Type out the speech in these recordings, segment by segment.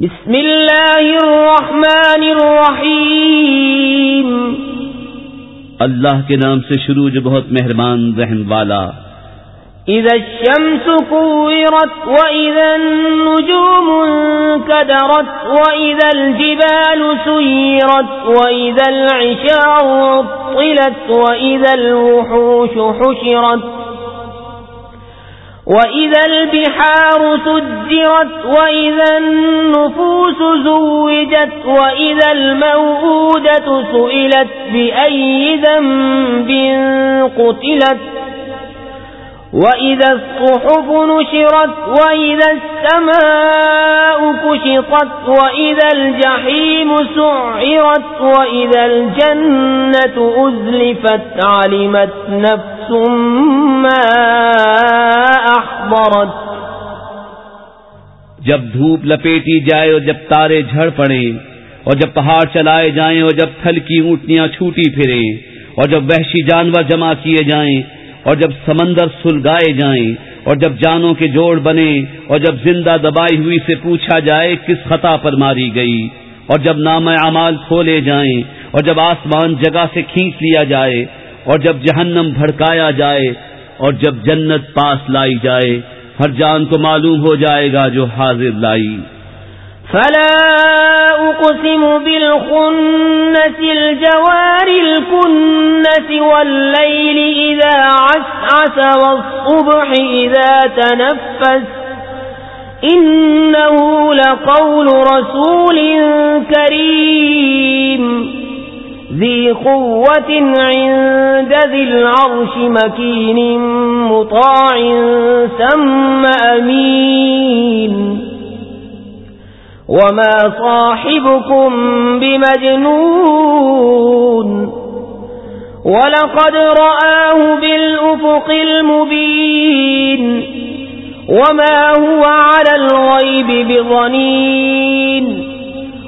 بسم اللہ الرحمن الرحیم۔ اللہ کے نام سے شروع جو بہت مہربان رحم والا۔ اذا الشمس كورت واذا النجوم انكدرت واذا الجبال سيرت واذا العشار عطلت واذا الوحوش حشرت وإذا البحار سجرت وإذا النفوس زوجت وإذا الموءودة سئلت بأي ذنب قتلت وَإِذَا الصُّحُفُ نُشِرَتْ وَإِذَا السَّمَاءُ كُشِطَتْ وَإِذَا الْجَحِيمُ سُعِّرَتْ وَإِذَا الْجَنَّةُ أُزْلِفَتْ عَلِمَتْ نَفْسٌ مَا أَحْضَرَتْ جب دھوپ لپیٹی جائے اور جب تارے جھڑ پڑیں اور جب پہاڑ چلائے جائیں اور جب تھل کی اونٹنیاں چھوٹی پھریں اور جب وحشی جانور جمع کیے جائیں اور جب سمندر سلگائے جائیں اور جب جانوں کے جوڑ بنے اور جب زندہ دبائی ہوئی سے پوچھا جائے کس خطا پر ماری گئی اور جب نام اعمال کھولے جائیں اور جب آسمان جگہ سے کھینچ لیا جائے اور جب جہنم بھڑکایا جائے اور جب جنت پاس لائی جائے، ہر جان کو معلوم ہو جائے گا جو حاضر لائی۔ فلا أقسم بالخنة الجوار الكنة والليل إذا عسعس والصبح إذا تنفس إنه لقول رسول كريم۔ ذي قوة عند ذي العرش مكين مطاع ثم أمين. وما صاحبكم بمجنون. ولقد رآه بالأفق المبين. وما هو على الغيب بظنين.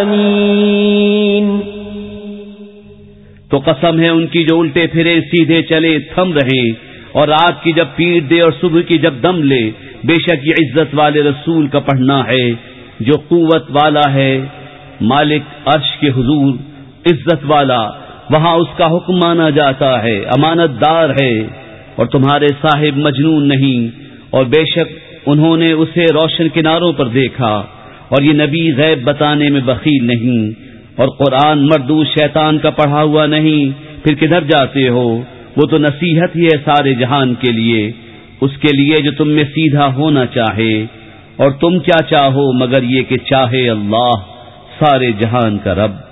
العالمين تو قسم ہے ان کی جو الٹے پھرے، سیدھے چلے، تھم رہے۔ اور رات کی جب پیٹ دے اور صبح کی جب دم لے، بے شک یہ عزت والے رسول کا پڑھنا ہے، جو قوت والا ہے، مالک عرش کے حضور، عزت والا۔ وہاں اس کا حکم مانا جاتا ہے، امانت دار ہے۔ اور تمہارے صاحب مجنون نہیں۔ اور بے شک انہوں نے اسے روشن کناروں پر دیکھا۔ اور یہ نبی غیب بتانے میں بخیل نہیں اور قرآن مردو شیطان کا پڑھا ہوا نہیں، پھر کدھر جاتے ہو؟ وہ تو نصیحت ہی ہے سارے جہان کے لیے، اس کے لیے جو تم میں سیدھا ہونا چاہے۔ اور تم کیا چاہو مگر یہ کہ چاہے اللہ سارے جہان کا رب۔